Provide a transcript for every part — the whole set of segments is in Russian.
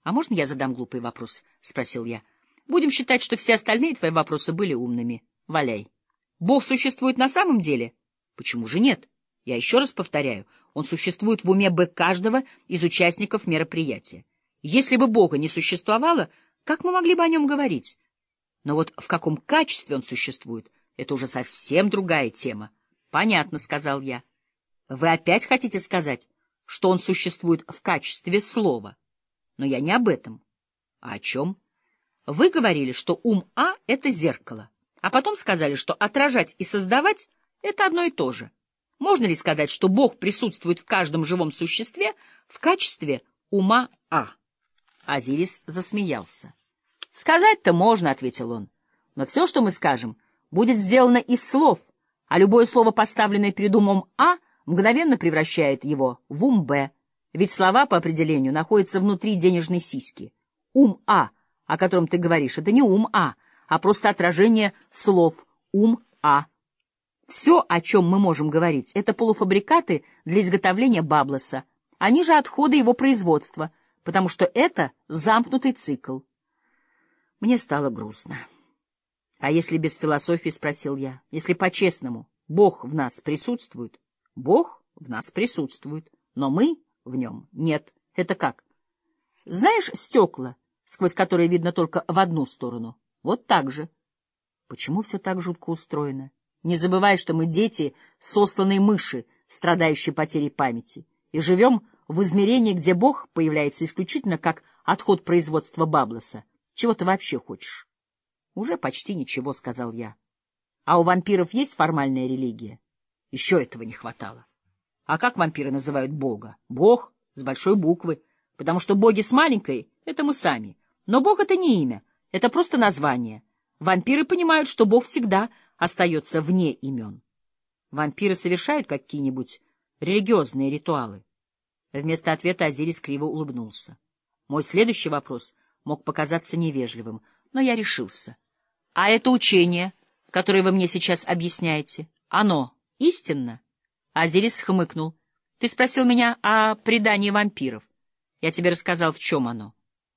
— А можно я задам глупый вопрос? — спросил я. — Будем считать, что все остальные твои вопросы были умными. Валяй. Бог существует на самом деле? Почему же нет? Я еще раз повторяю, он существует в уме бы каждого из участников мероприятия. Если бы Бога не существовало, как мы могли бы о нем говорить? Но вот в каком качестве он существует, это уже совсем другая тема. — Понятно, — сказал я. — Вы опять хотите сказать, что он существует в качестве слова? Но я не об этом. А о чем? Вы говорили, что ум А — это зеркало, а потом сказали, что отражать и создавать — это одно и то же. Можно ли сказать, что Бог присутствует в каждом живом существе в качестве ума А? Азирис засмеялся. — Сказать-то можно, — ответил он, — но все, что мы скажем, будет сделано из слов, а любое слово, поставленное перед умом А, мгновенно превращает его в ум Б, ведь слова по определению находятся внутри денежной сиськи. Ум А, о котором ты говоришь, это не ум А, а просто отражение слов ум А. Все, о чем мы можем говорить, это полуфабрикаты для изготовления баблоса, они же отходы его производства, потому что это замкнутый цикл. Мне стало грустно. — А если без философии, — спросил я, — если по-честному, Бог в нас присутствует? — Бог в нас присутствует, но мы в нем нет. Это как? Знаешь стекла, сквозь которые видно только в одну сторону? Вот так же. Почему все так жутко устроено? Не забывай, что мы дети сосланные мыши, страдающие потерей памяти, и живем в измерении, где Бог появляется исключительно как отход производства Баблоса. Чего ты вообще хочешь? — Уже почти ничего, — сказал я. — А у вампиров есть формальная религия? Еще этого не хватало. А как вампиры называют Бога? Бог с большой буквы, потому что боги с маленькой — это мы сами. Но Бог — это не имя, это просто название. Вампиры понимают, что Бог всегда остается вне имен. Вампиры совершают какие-нибудь религиозные ритуалы. Вместо ответа Азирис криво улыбнулся. Мой следующий вопрос мог показаться невежливым, но я решился. — А это учение, которое вы мне сейчас объясняете, оно истинно? Азирис хмыкнул. — Ты спросил меня о предании вампиров. Я тебе рассказал, в чем оно.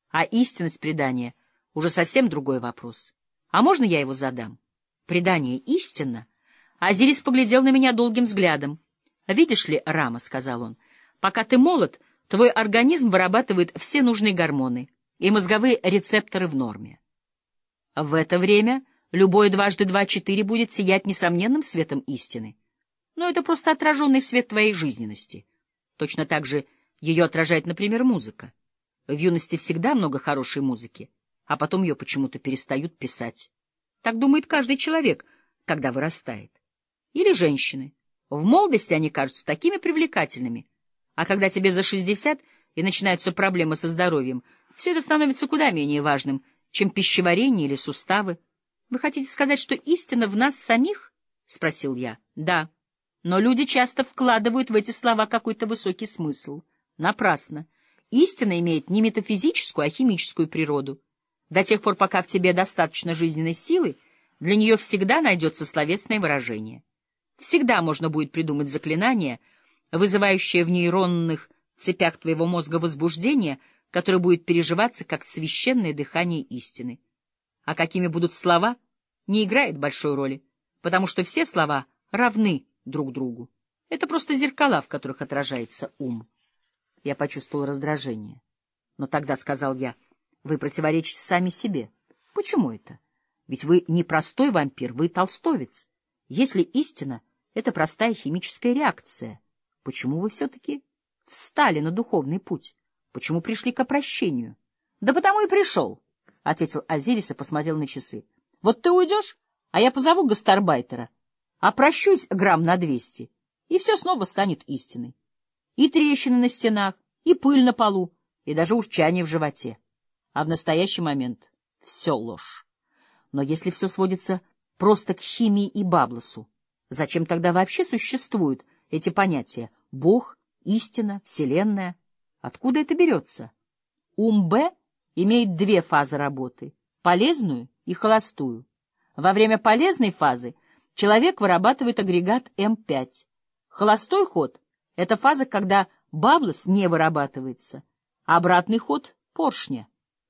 А истинность предания — уже совсем другой вопрос. А можно я его задам? Предание истинно? Азирис поглядел на меня долгим взглядом. — Видишь ли, Рама, — сказал он, — пока ты молод, твой организм вырабатывает все нужные гормоны, и мозговые рецепторы в норме. В это время любое дважды два четыре будет сиять несомненным светом истины. Но это просто отраженный свет твоей жизненности. Точно так же ее отражает, например, музыка. В юности всегда много хорошей музыки, а потом ее почему-то перестают писать. Так думает каждый человек, когда вырастает. Или женщины. В молодости они кажутся такими привлекательными, а когда тебе за шестьдесят и начинаются проблемы со здоровьем, все это становится куда менее важным, чем пищеварение или суставы. Вы хотите сказать, что истина в нас самих? — спросил я. — Да. Но люди часто вкладывают в эти слова какой-то высокий смысл. Напрасно. Истина имеет не метафизическую, а химическую природу. До тех пор, пока в тебе достаточно жизненной силы, для нее всегда найдется словесное выражение. Всегда можно будет придумать заклинание, вызывающее в нейронных цепях твоего мозга возбуждение, которое будет переживаться как священное дыхание истины. А какими будут слова, не играет большой роли, потому что все слова равны друг другу. Это просто зеркала, в которых отражается ум. Я почувствовал раздражение. Но тогда, — сказал я, — вы противоречите сами себе. Почему это? Ведь вы не простой вампир, вы толстовец. Если истина — это простая химическая реакция, почему вы все-таки встали на духовный путь? Почему пришли к опрощению? — Да потому и пришел, — ответил Азирис и посмотрел на часы. — Вот ты уйдешь, а я позову гастарбайтера, опрощусь грамм на двести, и все снова станет истиной. И трещины на стенах, и пыль на полу, и даже урчание в животе. А в настоящий момент все ложь. Но если все сводится просто к химии и баблосу, зачем тогда вообще существуют эти понятия «Бог», «истина», «вселенная»? Откуда это берется? Ум Б имеет две фазы работы — полезную и холостую. Во время полезной фазы человек вырабатывает агрегат М5. Холостой ход — это фаза, когда баблос не вырабатывается. Обратный ход поршня.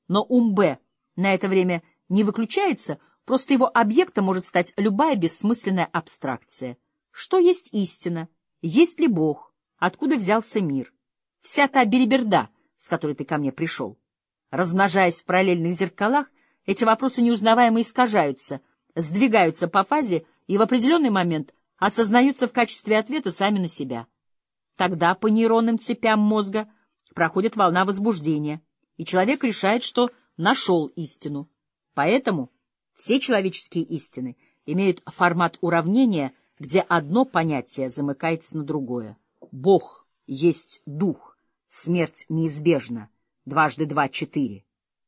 Но ум Б на это время не выключается, просто его объектом может стать любая бессмысленная абстракция. Что есть истина? Есть ли Бог? Откуда взялся мир? Вся та бериберда, с которой ты ко мне пришел. Размножаясь в параллельных зеркалах, эти вопросы неузнаваемо искажаются, сдвигаются по фазе и в определенный момент осознаются в качестве ответа сами на себя. Тогда по нейронным цепям мозга проходит волна возбуждения, и человек решает, что нашел истину. Поэтому все человеческие истины имеют формат уравнения, где одно понятие замыкается на другое. Бог есть дух, смерть неизбежна, дважды два — четыре.